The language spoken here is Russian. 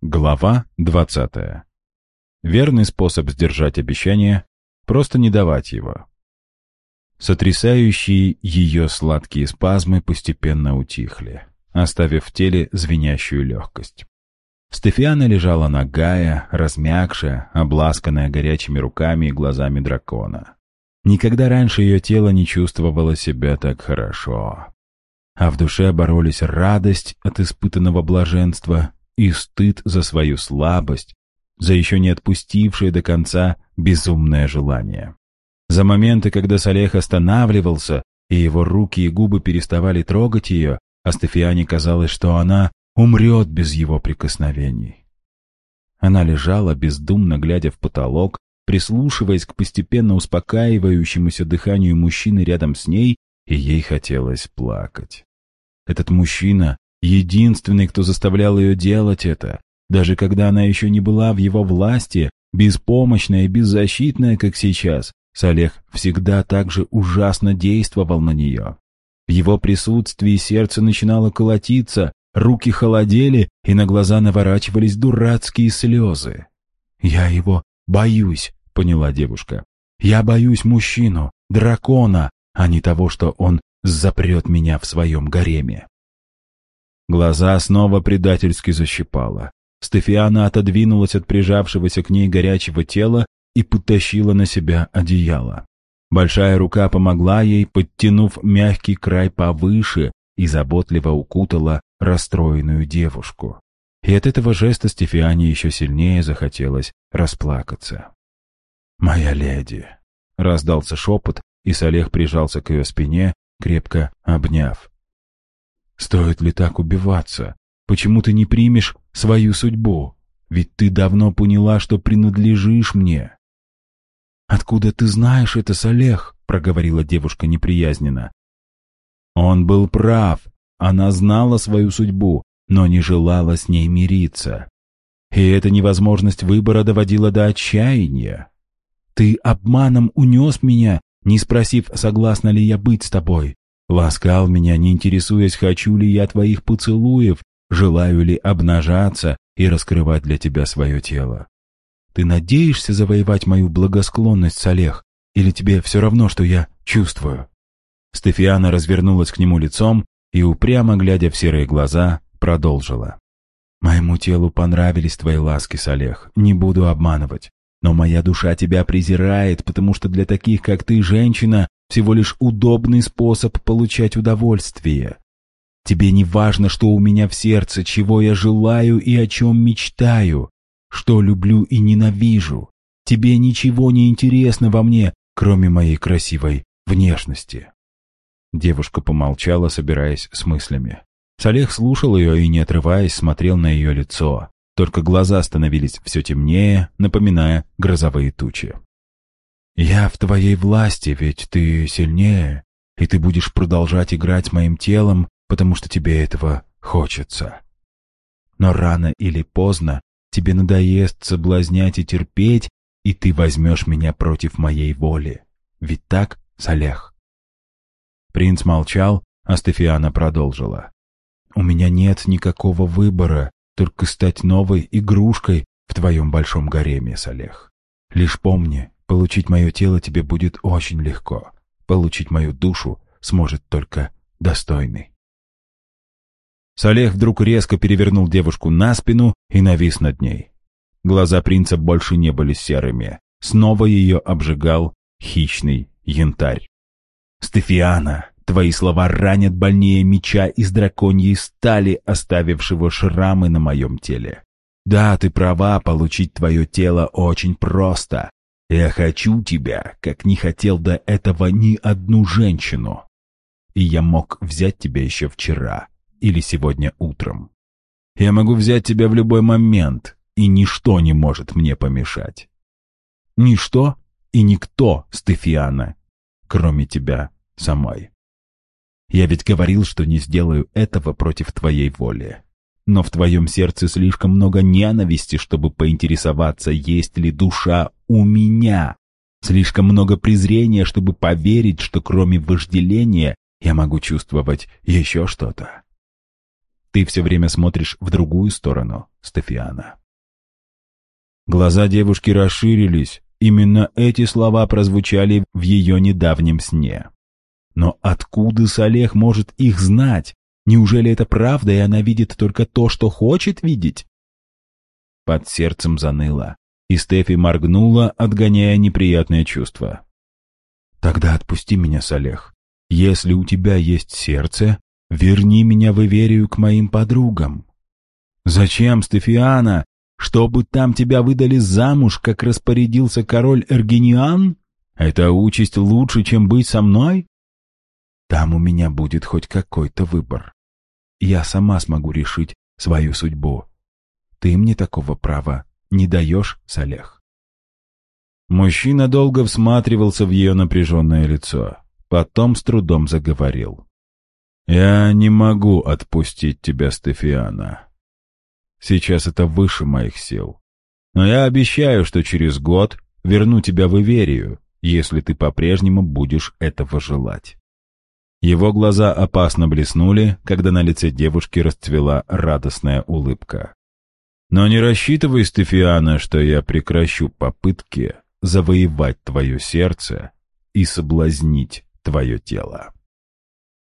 Глава 20. Верный способ сдержать обещание – просто не давать его. Сотрясающие ее сладкие спазмы постепенно утихли, оставив в теле звенящую легкость. Стефиана лежала нагая, размягшая, обласканная горячими руками и глазами дракона. Никогда раньше ее тело не чувствовало себя так хорошо. А в душе боролись радость от испытанного блаженства и стыд за свою слабость, за еще не отпустившее до конца безумное желание. За моменты, когда Салех останавливался, и его руки и губы переставали трогать ее, а Стефиане казалось, что она умрет без его прикосновений. Она лежала, бездумно глядя в потолок, прислушиваясь к постепенно успокаивающемуся дыханию мужчины рядом с ней, и ей хотелось плакать. Этот мужчина Единственный, кто заставлял ее делать это, даже когда она еще не была в его власти, беспомощная и беззащитная, как сейчас, Салех всегда так же ужасно действовал на нее. В его присутствии сердце начинало колотиться, руки холодели, и на глаза наворачивались дурацкие слезы. «Я его боюсь», — поняла девушка. «Я боюсь мужчину, дракона, а не того, что он запрет меня в своем гареме». Глаза снова предательски защипала. Стефиана отодвинулась от прижавшегося к ней горячего тела и потащила на себя одеяло. Большая рука помогла ей, подтянув мягкий край повыше и заботливо укутала расстроенную девушку. И от этого жеста Стефиане еще сильнее захотелось расплакаться. «Моя леди!» — раздался шепот, и Салех прижался к ее спине, крепко обняв. Стоит ли так убиваться? Почему ты не примешь свою судьбу? Ведь ты давно поняла, что принадлежишь мне. «Откуда ты знаешь это, Салех?» — проговорила девушка неприязненно. Он был прав. Она знала свою судьбу, но не желала с ней мириться. И эта невозможность выбора доводила до отчаяния. «Ты обманом унес меня, не спросив, согласна ли я быть с тобой. Ласкал меня, не интересуясь, хочу ли я твоих поцелуев, желаю ли обнажаться и раскрывать для тебя свое тело. Ты надеешься завоевать мою благосклонность, Салех, или тебе все равно, что я чувствую?» Стефиана развернулась к нему лицом и, упрямо глядя в серые глаза, продолжила. «Моему телу понравились твои ласки, Салех, не буду обманывать. Но моя душа тебя презирает, потому что для таких, как ты, женщина, всего лишь удобный способ получать удовольствие. Тебе не важно, что у меня в сердце, чего я желаю и о чем мечтаю, что люблю и ненавижу. Тебе ничего не интересно во мне, кроме моей красивой внешности. Девушка помолчала, собираясь с мыслями. Салех слушал ее и, не отрываясь, смотрел на ее лицо. Только глаза становились все темнее, напоминая грозовые тучи. «Я в твоей власти, ведь ты сильнее, и ты будешь продолжать играть моим телом, потому что тебе этого хочется. Но рано или поздно тебе надоест соблазнять и терпеть, и ты возьмешь меня против моей воли. Ведь так, Салех?» Принц молчал, а Стефиана продолжила. «У меня нет никакого выбора, только стать новой игрушкой в твоем большом гареме, Салех. Лишь помни, Получить мое тело тебе будет очень легко. Получить мою душу сможет только достойный. Салех вдруг резко перевернул девушку на спину и навис над ней. Глаза принца больше не были серыми. Снова ее обжигал хищный янтарь. «Стефиана, твои слова ранят больнее меча из драконьей стали, оставившего шрамы на моем теле. Да, ты права, получить твое тело очень просто. Я хочу тебя, как не хотел до этого ни одну женщину. И я мог взять тебя еще вчера или сегодня утром. Я могу взять тебя в любой момент, и ничто не может мне помешать. Ничто и никто, Стефиана, кроме тебя самой. Я ведь говорил, что не сделаю этого против твоей воли. Но в твоем сердце слишком много ненависти, чтобы поинтересоваться, есть ли душа у меня. Слишком много презрения, чтобы поверить, что кроме вожделения я могу чувствовать еще что-то. Ты все время смотришь в другую сторону, Стефиана». Глаза девушки расширились. Именно эти слова прозвучали в ее недавнем сне. Но откуда Салех может их знать? Неужели это правда, и она видит только то, что хочет видеть? Под сердцем заныло, и Стефи моргнула, отгоняя неприятное чувство. «Тогда отпусти меня, Салех. Если у тебя есть сердце, верни меня в Иверию к моим подругам». «Зачем, Стефиана? Чтобы там тебя выдали замуж, как распорядился король Эргениан? Это участь лучше, чем быть со мной?» «Там у меня будет хоть какой-то выбор я сама смогу решить свою судьбу. Ты мне такого права не даешь, Салех. Мужчина долго всматривался в ее напряженное лицо, потом с трудом заговорил. «Я не могу отпустить тебя, Стефиана. Сейчас это выше моих сил. Но я обещаю, что через год верну тебя в Иверию, если ты по-прежнему будешь этого желать». Его глаза опасно блеснули, когда на лице девушки расцвела радостная улыбка. «Но не рассчитывай, Стефиана, что я прекращу попытки завоевать твое сердце и соблазнить твое тело».